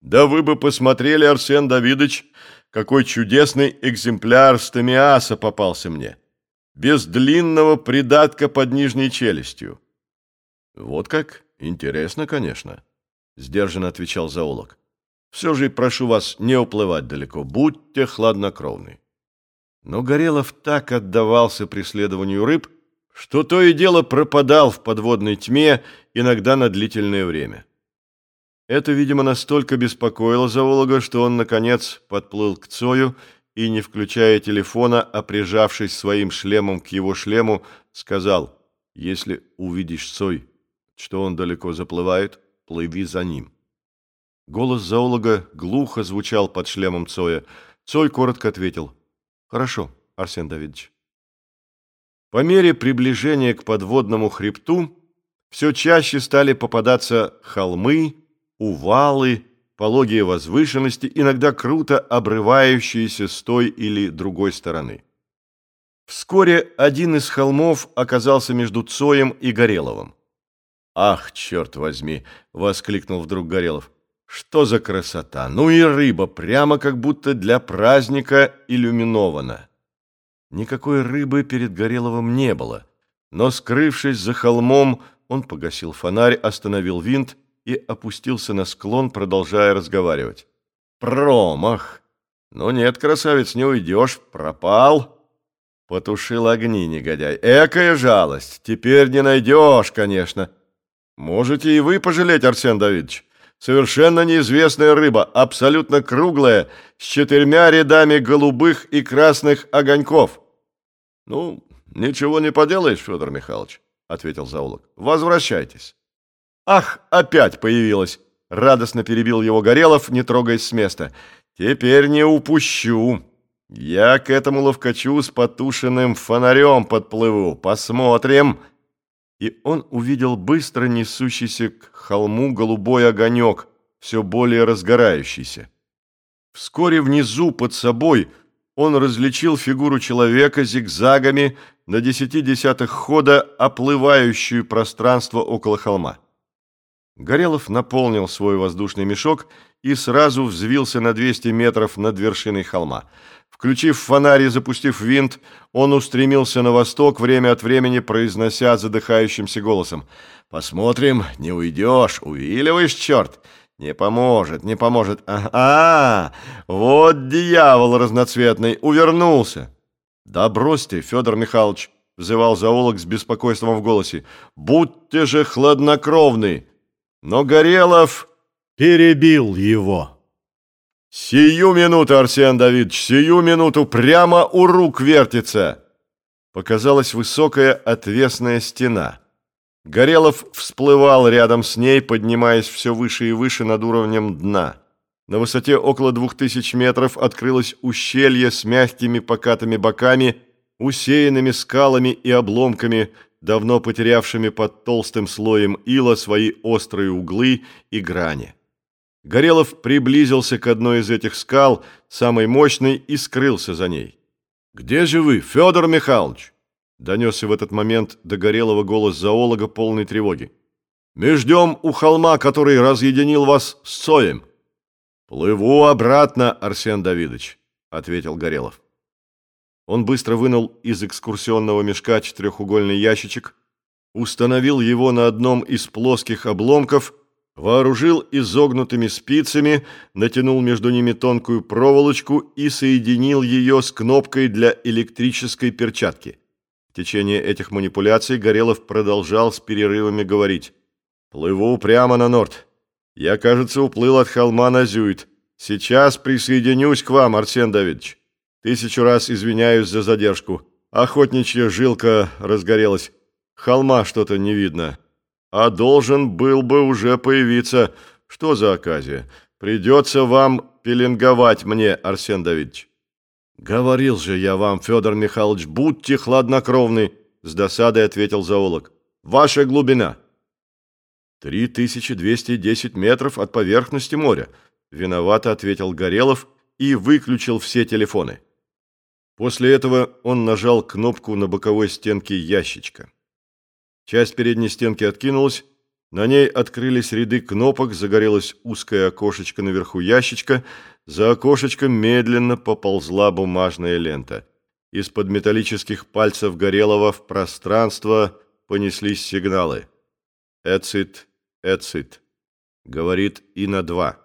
Да вы бы посмотрели, Арсен Давидович, какой чудесный экземпляр стомиаса попался мне. Без длинного придатка под нижней челюстью. Вот как? Интересно, конечно, сдержанно отвечал зоолог. Все же прошу вас не уплывать далеко, будьте хладнокровны. Но Горелов так отдавался преследованию рыб, что то и дело пропадал в подводной тьме, иногда на длительное время. Это, видимо, настолько беспокоило зоолога, что он, наконец, подплыл к Цою и, не включая телефона, а прижавшись своим шлемом к его шлему, сказал, «Если увидишь Цой, что он далеко заплывает, плыви за ним». Голос зоолога глухо звучал под шлемом Цоя. Цой коротко ответил, «Хорошо, Арсен Давидович». По мере приближения к подводному хребту все чаще стали попадаться холмы, увалы, пологие возвышенности, иногда круто обрывающиеся с той или другой стороны. Вскоре один из холмов оказался между Цоем и Гореловым. «Ах, черт возьми!» — воскликнул вдруг Горелов. «Что за красота! Ну и рыба, прямо как будто для праздника иллюминована!» Никакой рыбы перед Гореловым не было, но, скрывшись за холмом, он погасил фонарь, остановил винт и опустился на склон, продолжая разговаривать. «Промах! Ну нет, красавец, не уйдешь, пропал!» Потушил огни, негодяй. «Экая жалость! Теперь не найдешь, конечно!» «Можете и вы пожалеть, Арсен Давидович!» Совершенно неизвестная рыба, абсолютно круглая, с четырьмя рядами голубых и красных огоньков. Ну, ничего не поделаешь, Федор Михайлович, ответил зоолог. Возвращайтесь. Ах, опять появилась! Радостно перебил его Горелов, не трогаясь с места. Теперь не упущу. Я к этому ловкачу с потушенным фонарем подплыву. Посмотрим и он увидел быстро несущийся к холму голубой огонек, все более разгорающийся. Вскоре внизу под собой он различил фигуру человека зигзагами на десяти десятых хода, оплывающую пространство около холма. Горелов наполнил свой воздушный мешок и сразу взвился на 200 метров над вершиной холма. Включив фонарь и запустив винт, он устремился на восток, время от времени произнося задыхающимся голосом. «Посмотрим, не уйдешь, увиливаешь, черт! Не поможет, не поможет. А, а, вот дьявол разноцветный, увернулся!» «Да бросьте, Федор Михайлович!» — взывал зоолог с беспокойством в голосе. «Будьте же хладнокровны!» Но Горелов перебил его. «Сию минуту, Арсен Давидович, сию минуту прямо у рук вертится!» Показалась высокая отвесная стена. Горелов всплывал рядом с ней, поднимаясь все выше и выше над уровнем дна. На высоте около двух тысяч метров открылось ущелье с мягкими покатыми боками, усеянными скалами и обломками, давно потерявшими под толстым слоем ила свои острые углы и грани. Горелов приблизился к одной из этих скал, самой мощной, и скрылся за ней. «Где же вы, Федор Михайлович?» Донесся в этот момент до Горелого голос зоолога полной тревоги. «Мы ждем у холма, который разъединил вас с Соем». «Плыву обратно, Арсен Давидович», — ответил Горелов. Он быстро вынул из экскурсионного мешка четырехугольный ящичек, установил его на одном из плоских обломков, вооружил изогнутыми спицами, натянул между ними тонкую проволочку и соединил ее с кнопкой для электрической перчатки. В течение этих манипуляций Горелов продолжал с перерывами говорить. «Плыву прямо на норд. Я, кажется, уплыл от холма на Зюит. Сейчас присоединюсь к вам, Арсен Давидович». Тысячу раз извиняюсь за задержку. Охотничья жилка разгорелась. Холма что-то не видно. А должен был бы уже появиться. Что за оказия? Придется вам пеленговать мне, Арсен Давидович. Говорил же я вам, Федор Михайлович, будьте хладнокровны, с досадой ответил зоолог. Ваша глубина. 3210 метров от поверхности моря, виновато ответил Горелов и выключил все телефоны. После этого он нажал кнопку на боковой стенке ящичка. Часть передней стенки откинулась, На ней открылись ряды кнопок, загорелось узкое окошечко наверху ящичка, за окошечком медленно поползла бумажная лента. Из-под металлических пальцев Горелого в пространство понеслись сигналы. «Эцит, Эцит», — говорит Ина-2.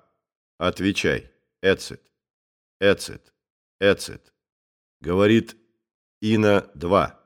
«Отвечай, Эцит, Эцит, Эцит», — говорит Ина-2.